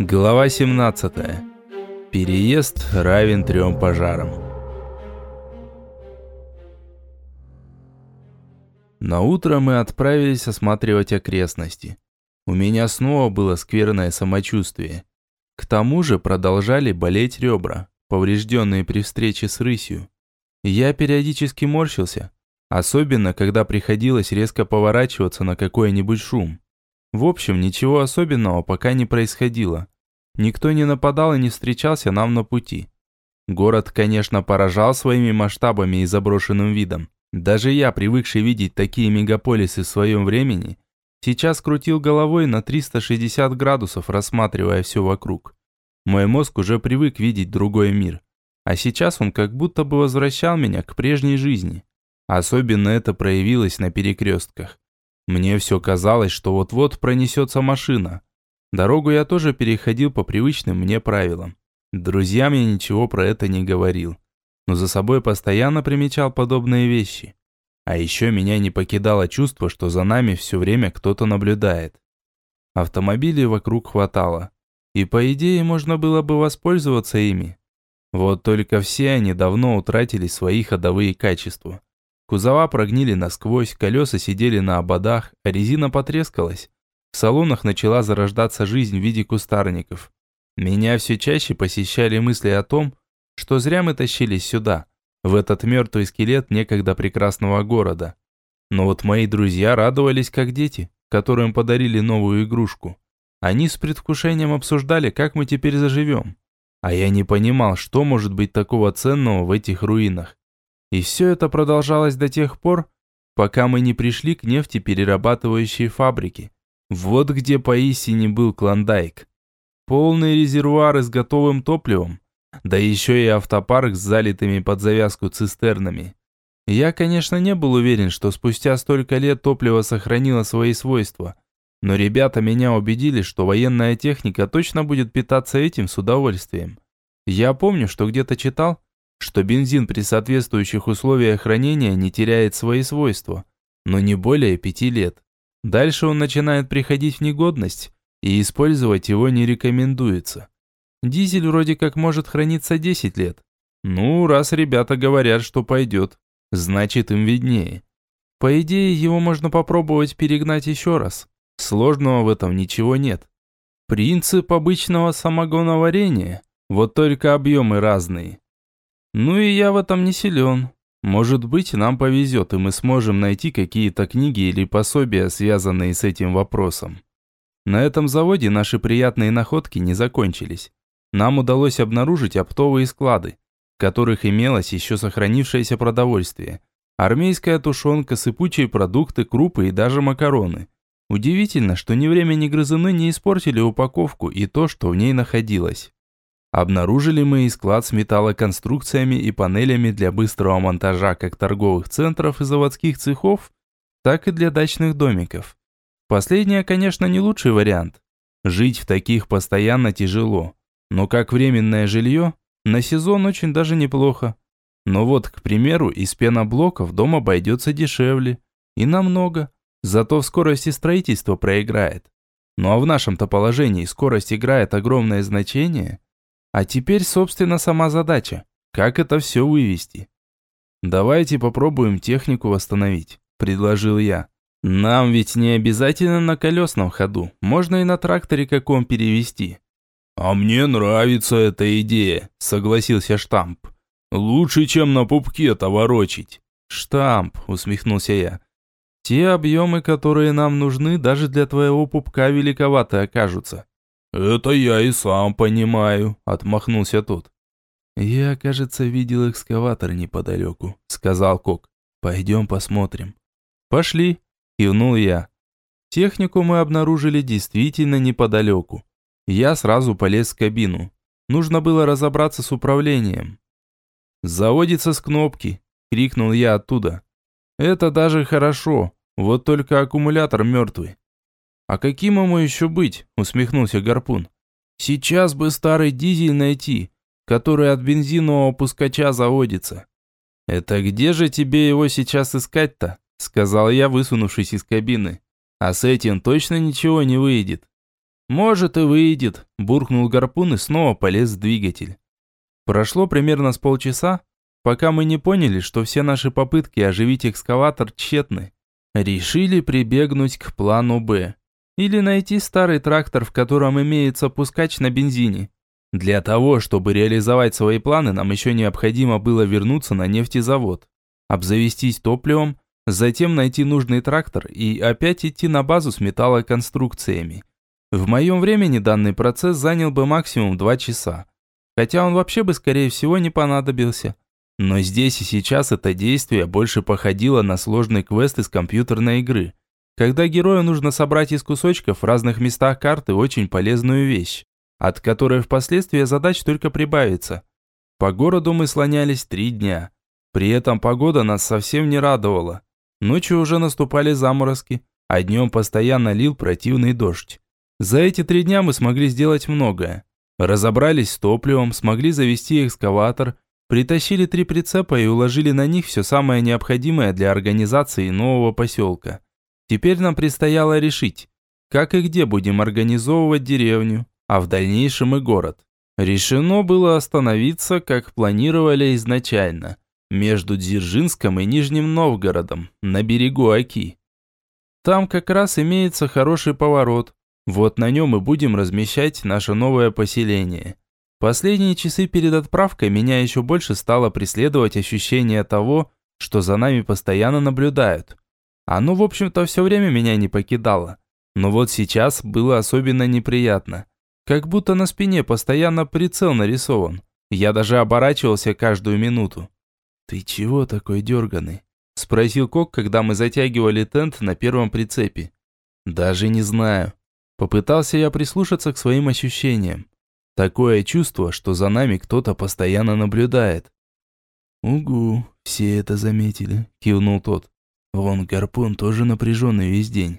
Глава 17. Переезд равен трем пожарам. На утро мы отправились осматривать окрестности. У меня снова было скверное самочувствие. К тому же продолжали болеть ребра, поврежденные при встрече с рысью. Я периодически морщился, особенно когда приходилось резко поворачиваться на какой-нибудь шум. В общем, ничего особенного пока не происходило. Никто не нападал и не встречался нам на пути. Город, конечно, поражал своими масштабами и заброшенным видом. Даже я, привыкший видеть такие мегаполисы в своем времени, сейчас крутил головой на 360 градусов, рассматривая все вокруг. Мой мозг уже привык видеть другой мир. А сейчас он как будто бы возвращал меня к прежней жизни. Особенно это проявилось на перекрестках. Мне все казалось, что вот-вот пронесется машина. Дорогу я тоже переходил по привычным мне правилам. Друзьям я ничего про это не говорил. Но за собой постоянно примечал подобные вещи. А еще меня не покидало чувство, что за нами все время кто-то наблюдает. Автомобилей вокруг хватало. И по идее можно было бы воспользоваться ими. Вот только все они давно утратили свои ходовые качества. Кузова прогнили насквозь, колеса сидели на ободах, а резина потрескалась. В салонах начала зарождаться жизнь в виде кустарников. Меня все чаще посещали мысли о том, что зря мы тащились сюда, в этот мертвый скелет некогда прекрасного города. Но вот мои друзья радовались как дети, которым подарили новую игрушку. Они с предвкушением обсуждали, как мы теперь заживем. А я не понимал, что может быть такого ценного в этих руинах. И все это продолжалось до тех пор, пока мы не пришли к нефтеперерабатывающей фабрике. Вот где поистине был Клондайк. Полные резервуары с готовым топливом, да еще и автопарк с залитыми под завязку цистернами. Я, конечно, не был уверен, что спустя столько лет топливо сохранило свои свойства, но ребята меня убедили, что военная техника точно будет питаться этим с удовольствием. Я помню, что где-то читал, что бензин при соответствующих условиях хранения не теряет свои свойства, но не более пяти лет. Дальше он начинает приходить в негодность, и использовать его не рекомендуется. Дизель вроде как может храниться 10 лет. Ну, раз ребята говорят, что пойдет, значит им виднее. По идее, его можно попробовать перегнать еще раз. Сложного в этом ничего нет. Принцип обычного самогоноварения, вот только объемы разные. Ну и я в этом не силен. Может быть, нам повезет, и мы сможем найти какие-то книги или пособия, связанные с этим вопросом. На этом заводе наши приятные находки не закончились. Нам удалось обнаружить оптовые склады, в которых имелось еще сохранившееся продовольствие. Армейская тушенка, сыпучие продукты, крупы и даже макароны. Удивительно, что ни время, ни грызуны не испортили упаковку и то, что в ней находилось. Обнаружили мы и склад с металлоконструкциями и панелями для быстрого монтажа как торговых центров и заводских цехов, так и для дачных домиков. Последнее, конечно, не лучший вариант. Жить в таких постоянно тяжело, но как временное жилье, на сезон очень даже неплохо. Но вот, к примеру, из пеноблоков дом обойдется дешевле. И намного. Зато в скорости строительства проиграет. Ну а в нашем-то положении скорость играет огромное значение – а теперь, собственно, сама задача. Как это все вывести? Давайте попробуем технику восстановить, предложил я. Нам ведь не обязательно на колесном ходу, можно и на тракторе каком перевести. А мне нравится эта идея, согласился Штамп. Лучше, чем на пупке товорочить. Штамп, усмехнулся я. Те объемы, которые нам нужны, даже для твоего пупка великоваты окажутся. «Это я и сам понимаю», — отмахнулся тот. «Я, кажется, видел экскаватор неподалеку», — сказал Кок. «Пойдем посмотрим». «Пошли», — кивнул я. Технику мы обнаружили действительно неподалеку. Я сразу полез в кабину. Нужно было разобраться с управлением. «Заводится с кнопки», — крикнул я оттуда. «Это даже хорошо, вот только аккумулятор мертвый. «А каким ему еще быть?» – усмехнулся Гарпун. «Сейчас бы старый дизель найти, который от бензинового пускача заводится». «Это где же тебе его сейчас искать-то?» – сказал я, высунувшись из кабины. «А с этим точно ничего не выйдет». «Может и выйдет», – буркнул гарпун и снова полез в двигатель. Прошло примерно с полчаса, пока мы не поняли, что все наши попытки оживить экскаватор тщетны. Решили прибегнуть к плану «Б». Или найти старый трактор, в котором имеется пускач на бензине. Для того, чтобы реализовать свои планы, нам еще необходимо было вернуться на нефтезавод, обзавестись топливом, затем найти нужный трактор и опять идти на базу с металлоконструкциями. В моем времени данный процесс занял бы максимум 2 часа, хотя он вообще бы скорее всего не понадобился. Но здесь и сейчас это действие больше походило на сложный квест из компьютерной игры – когда герою нужно собрать из кусочков в разных местах карты очень полезную вещь, от которой впоследствии задач только прибавится. По городу мы слонялись три дня. При этом погода нас совсем не радовала. Ночью уже наступали заморозки, а днем постоянно лил противный дождь. За эти три дня мы смогли сделать многое. Разобрались с топливом, смогли завести экскаватор, притащили три прицепа и уложили на них все самое необходимое для организации нового поселка. Теперь нам предстояло решить, как и где будем организовывать деревню, а в дальнейшем и город. Решено было остановиться, как планировали изначально, между Дзержинском и Нижним Новгородом, на берегу Оки. Там как раз имеется хороший поворот, вот на нем и будем размещать наше новое поселение. Последние часы перед отправкой меня еще больше стало преследовать ощущение того, что за нами постоянно наблюдают. Оно, в общем-то, все время меня не покидало. Но вот сейчас было особенно неприятно. Как будто на спине постоянно прицел нарисован. Я даже оборачивался каждую минуту. «Ты чего такой дерганый?» Спросил Кок, когда мы затягивали тент на первом прицепе. «Даже не знаю». Попытался я прислушаться к своим ощущениям. Такое чувство, что за нами кто-то постоянно наблюдает. «Угу, все это заметили», – кивнул тот. Вон гарпун тоже напряженный весь день.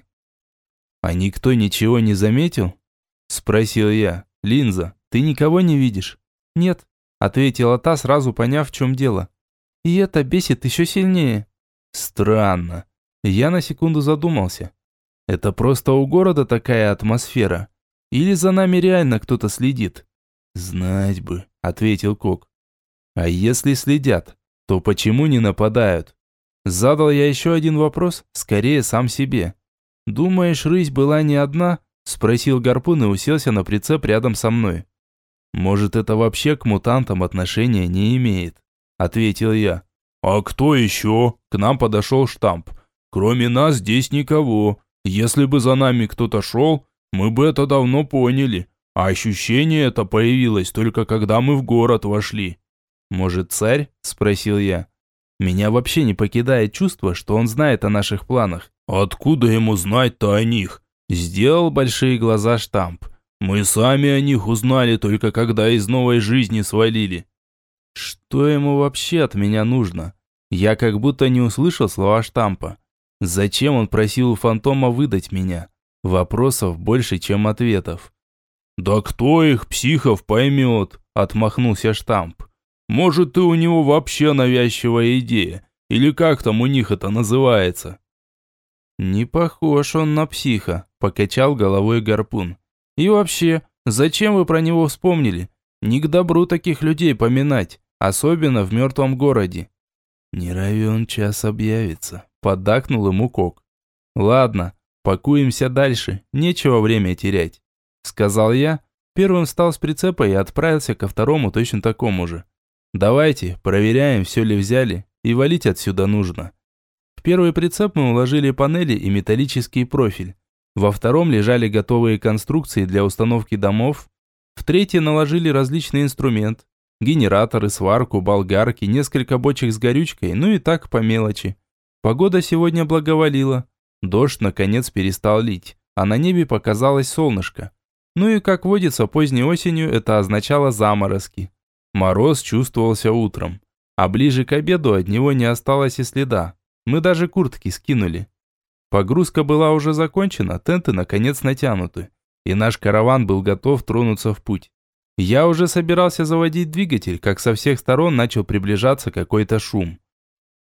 А никто ничего не заметил? Спросил я. Линза, ты никого не видишь? Нет, ответила та, сразу поняв, в чем дело. И это бесит еще сильнее. Странно. Я на секунду задумался. Это просто у города такая атмосфера. Или за нами реально кто-то следит? Знать бы, ответил Кок. А если следят, то почему не нападают? Задал я еще один вопрос, скорее сам себе. «Думаешь, рысь была не одна?» Спросил гарпун и уселся на прицеп рядом со мной. «Может, это вообще к мутантам отношения не имеет?» Ответил я. «А кто еще?» К нам подошел штамп. «Кроме нас здесь никого. Если бы за нами кто-то шел, мы бы это давно поняли. А ощущение это появилось только когда мы в город вошли». «Может, царь?» – спросил я. Меня вообще не покидает чувство, что он знает о наших планах. Откуда ему знать-то о них? Сделал большие глаза штамп. Мы сами о них узнали только когда из новой жизни свалили. Что ему вообще от меня нужно? Я как будто не услышал слова штампа. Зачем он просил у фантома выдать меня? Вопросов больше, чем ответов. «Да кто их, психов, поймет?» – отмахнулся штамп. Может, и у него вообще навязчивая идея, или как там у них это называется?» «Не похож он на психа», – покачал головой гарпун. «И вообще, зачем вы про него вспомнили? Не к добру таких людей поминать, особенно в мертвом городе». «Не равен час объявится», – поддакнул ему Кок. «Ладно, пакуемся дальше, нечего время терять», – сказал я, первым встал с прицепа и отправился ко второму точно такому же. Давайте, проверяем, все ли взяли, и валить отсюда нужно. В первый прицеп мы уложили панели и металлический профиль. Во втором лежали готовые конструкции для установки домов. В третий наложили различный инструмент. Генераторы, сварку, болгарки, несколько бочек с горючкой, ну и так по мелочи. Погода сегодня благоволила. Дождь наконец перестал лить, а на небе показалось солнышко. Ну и как водится поздней осенью, это означало заморозки. Мороз чувствовался утром, а ближе к обеду от него не осталось и следа. Мы даже куртки скинули. Погрузка была уже закончена, тенты наконец натянуты, и наш караван был готов тронуться в путь. Я уже собирался заводить двигатель, как со всех сторон начал приближаться какой-то шум.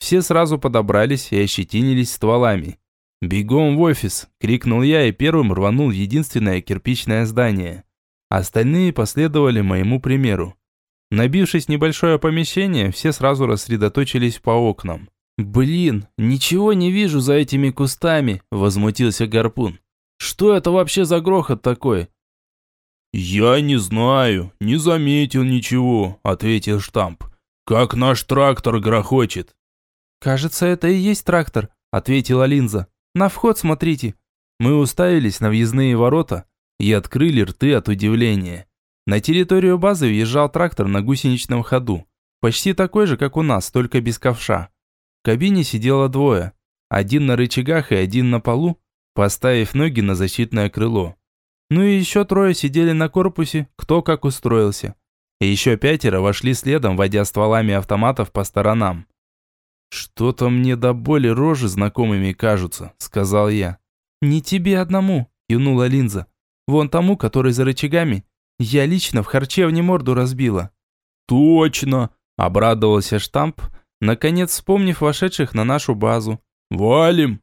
Все сразу подобрались и ощетинились стволами. «Бегом в офис!» – крикнул я и первым рванул единственное кирпичное здание. Остальные последовали моему примеру. Набившись небольшое помещение, все сразу рассредоточились по окнам. «Блин, ничего не вижу за этими кустами», – возмутился Гарпун. «Что это вообще за грохот такой?» «Я не знаю, не заметил ничего», – ответил Штамп. «Как наш трактор грохочет». «Кажется, это и есть трактор», – ответила Линза. «На вход смотрите». Мы уставились на въездные ворота и открыли рты от удивления. На территорию базы въезжал трактор на гусеничном ходу. Почти такой же, как у нас, только без ковша. В кабине сидело двое. Один на рычагах и один на полу, поставив ноги на защитное крыло. Ну и еще трое сидели на корпусе, кто как устроился. И еще пятеро вошли следом, водя стволами автоматов по сторонам. «Что-то мне до боли рожи знакомыми кажутся», — сказал я. «Не тебе одному», — кивнула Линза. «Вон тому, который за рычагами. Я лично в харчевне морду разбила». «Точно!» — обрадовался штамп, наконец вспомнив вошедших на нашу базу. «Валим!»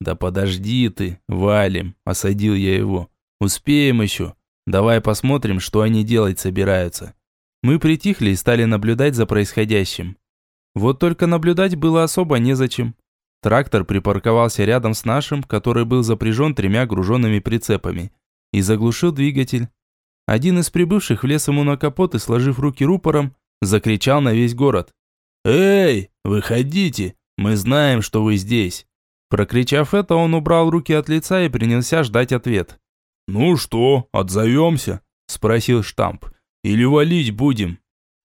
«Да подожди ты, валим!» – осадил я его. «Успеем еще. Давай посмотрим, что они делать собираются». Мы притихли и стали наблюдать за происходящим. Вот только наблюдать было особо незачем. Трактор припарковался рядом с нашим, который был запряжен тремя груженными прицепами, и заглушил двигатель. Один из прибывших влез ему на капот и, сложив руки рупором, закричал на весь город. «Эй, выходите! Мы знаем, что вы здесь!» Прокричав это, он убрал руки от лица и принялся ждать ответ. «Ну что, отзовемся?» – спросил штамп. «Или валить будем?»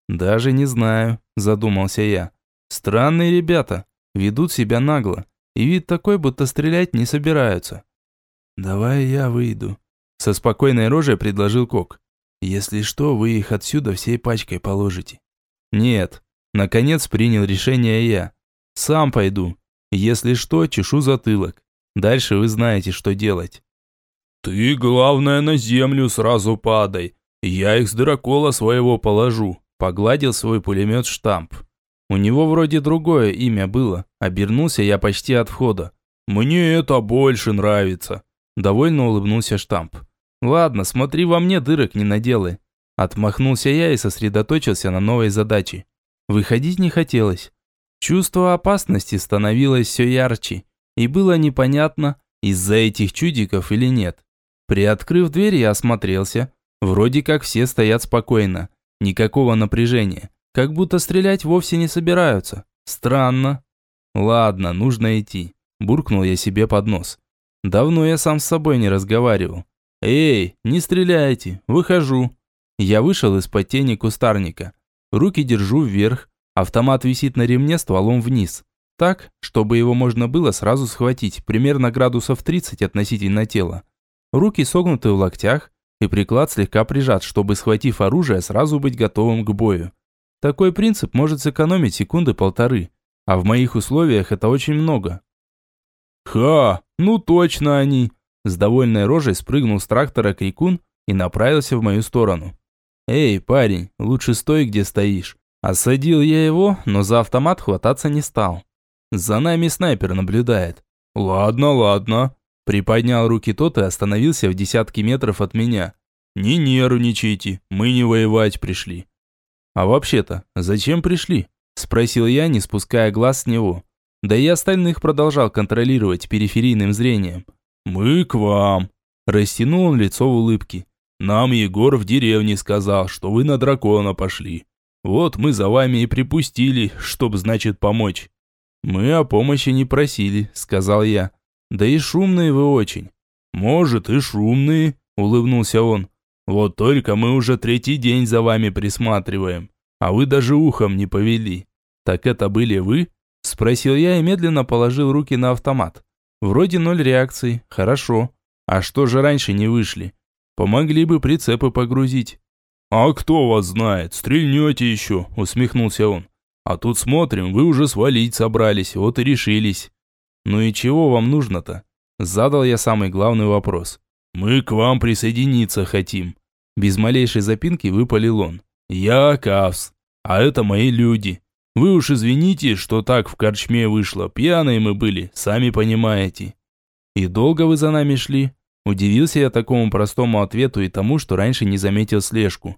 «Даже не знаю», – задумался я. «Странные ребята, ведут себя нагло, и вид такой, будто стрелять не собираются». «Давай я выйду», – со спокойной рожей предложил Кок. «Если что, вы их отсюда всей пачкой положите». «Нет, Наконец принял решение я. Сам пойду. Если что, чешу затылок. Дальше вы знаете, что делать. Ты, главное, на землю сразу падай. Я их с дракола своего положу. Погладил свой пулемет штамп. У него вроде другое имя было. Обернулся я почти от входа. Мне это больше нравится. Довольно улыбнулся штамп. Ладно, смотри, во мне дырок не наделай. Отмахнулся я и сосредоточился на новой задаче. Выходить не хотелось. Чувство опасности становилось все ярче, и было непонятно, из-за этих чудиков или нет. Приоткрыв дверь, я осмотрелся. Вроде как все стоят спокойно. Никакого напряжения. Как будто стрелять вовсе не собираются. Странно. Ладно, нужно идти. Буркнул я себе под нос. Давно я сам с собой не разговаривал. «Эй, не стреляйте, выхожу». Я вышел из-под тени кустарника. Руки держу вверх, автомат висит на ремне стволом вниз. Так, чтобы его можно было сразу схватить, примерно градусов 30 относительно тела. Руки согнуты в локтях, и приклад слегка прижат, чтобы, схватив оружие, сразу быть готовым к бою. Такой принцип может сэкономить секунды полторы, а в моих условиях это очень много. «Ха, ну точно они!» С довольной рожей спрыгнул с трактора крикун и направился в мою сторону. «Эй, парень, лучше стой, где стоишь». Осадил я его, но за автомат хвататься не стал. За нами снайпер наблюдает. «Ладно, ладно». Приподнял руки тот и остановился в десятки метров от меня. «Не нервничайте, мы не воевать пришли». «А вообще-то, зачем пришли?» Спросил я, не спуская глаз с него. Да и остальных продолжал контролировать периферийным зрением. «Мы к вам». Растянул он лицо в улыбке. Нам Егор в деревне сказал, что вы на дракона пошли. Вот мы за вами и припустили, чтоб, значит, помочь». «Мы о помощи не просили», — сказал я. «Да и шумные вы очень». «Может, и шумные», — улыбнулся он. «Вот только мы уже третий день за вами присматриваем, а вы даже ухом не повели». «Так это были вы?» — спросил я и медленно положил руки на автомат. «Вроде ноль реакций, хорошо. А что же раньше не вышли?» Помогли бы прицепы погрузить. «А кто вас знает, стрельнете еще», — усмехнулся он. «А тут смотрим, вы уже свалить собрались, вот и решились». «Ну и чего вам нужно-то?» Задал я самый главный вопрос. «Мы к вам присоединиться хотим». Без малейшей запинки выпалил он. «Я Кавс, а это мои люди. Вы уж извините, что так в корчме вышло, пьяные мы были, сами понимаете». И долго вы за нами шли? Удивился я такому простому ответу и тому, что раньше не заметил слежку.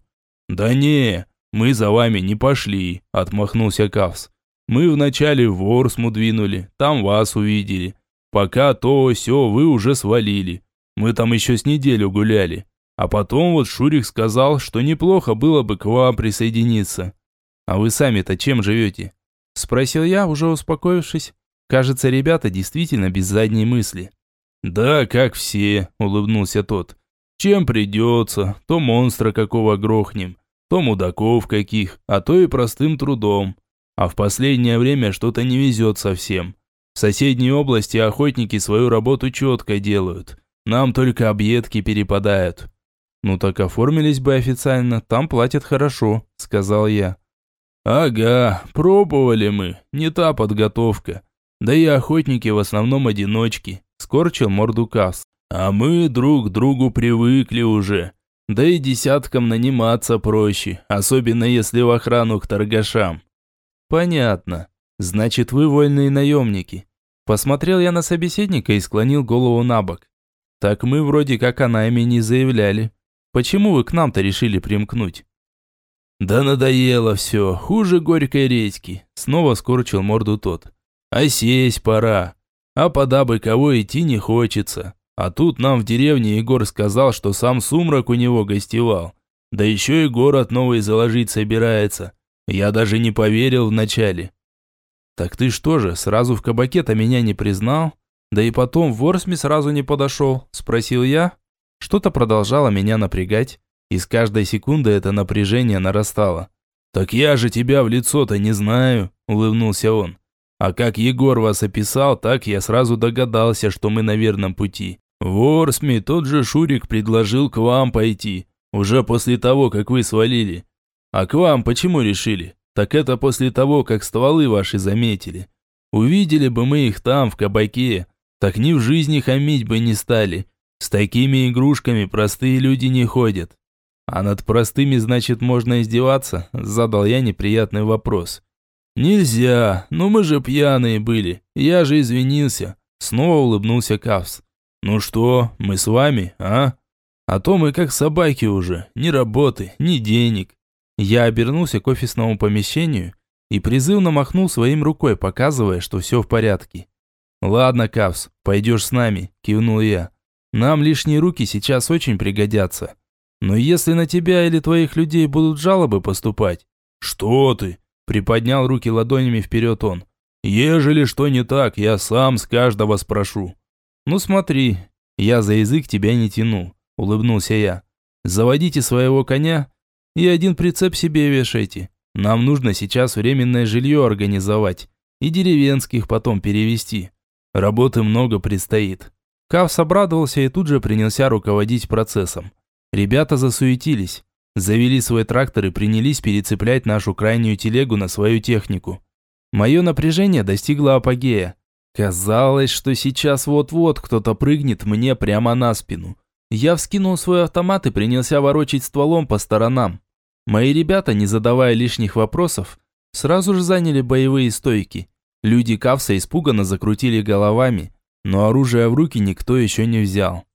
Да не, мы за вами не пошли, отмахнулся Кавс. Мы вначале в Ворсму двинули, там вас увидели. Пока то все вы уже свалили. Мы там еще с неделю гуляли. А потом вот Шурик сказал, что неплохо было бы к вам присоединиться. А вы сами-то чем живете? Спросил я, уже успокоившись. Кажется, ребята действительно без задней мысли. «Да, как все», – улыбнулся тот. «Чем придется, то монстра какого грохнем, то мудаков каких, а то и простым трудом. А в последнее время что-то не везет совсем. В соседней области охотники свою работу четко делают. Нам только объедки перепадают». «Ну так оформились бы официально, там платят хорошо», – сказал я. «Ага, пробовали мы, не та подготовка. Да и охотники в основном одиночки», – скорчил морду Кас. «А мы друг к другу привыкли уже. Да и десяткам наниматься проще, особенно если в охрану к торгашам». «Понятно. Значит, вы вольные наемники». Посмотрел я на собеседника и склонил голову на бок. «Так мы вроде как о найме не заявляли. Почему вы к нам-то решили примкнуть?» «Да надоело все, хуже горькой редьки», — снова скорчил морду тот. «А сесть пора, а пода бы кого идти не хочется. А тут нам в деревне Егор сказал, что сам сумрак у него гостевал. Да еще и город новый заложить собирается. Я даже не поверил вначале». «Так ты что же, сразу в кабаке-то меня не признал? Да и потом в Ворсме сразу не подошел?» – спросил я. Что-то продолжало меня напрягать. И с каждой секунды это напряжение нарастало. «Так я же тебя в лицо-то не знаю», – улыбнулся он. «А как Егор вас описал, так я сразу догадался, что мы на верном пути. В тот же Шурик предложил к вам пойти, уже после того, как вы свалили. А к вам почему решили? Так это после того, как стволы ваши заметили. Увидели бы мы их там, в кабаке, так ни в жизни хамить бы не стали. С такими игрушками простые люди не ходят. «А над простыми, значит, можно издеваться?» – задал я неприятный вопрос. «Нельзя, ну мы же пьяные были, я же извинился», – снова улыбнулся Кавс. «Ну что, мы с вами, а? А то мы как собаки уже, ни работы, ни денег». Я обернулся к офисному помещению и призывно махнул своим рукой, показывая, что все в порядке. «Ладно, Кавс, пойдешь с нами», – кивнул я. «Нам лишние руки сейчас очень пригодятся». Но если на тебя или твоих людей будут жалобы поступать... Что ты? Приподнял руки ладонями вперед он. Ежели что не так, я сам с каждого спрошу. Ну смотри, я за язык тебя не тяну, улыбнулся я. Заводите своего коня и один прицеп себе вешайте. Нам нужно сейчас временное жилье организовать и деревенских потом перевести. Работы много предстоит. Кавс обрадовался и тут же принялся руководить процессом. Ребята засуетились, завели свой трактор и принялись перецеплять нашу крайнюю телегу на свою технику. Мое напряжение достигло апогея. Казалось, что сейчас вот-вот кто-то прыгнет мне прямо на спину. Я вскинул свой автомат и принялся ворочить стволом по сторонам. Мои ребята, не задавая лишних вопросов, сразу же заняли боевые стойки. Люди Кавса испуганно закрутили головами, но оружие в руки никто еще не взял.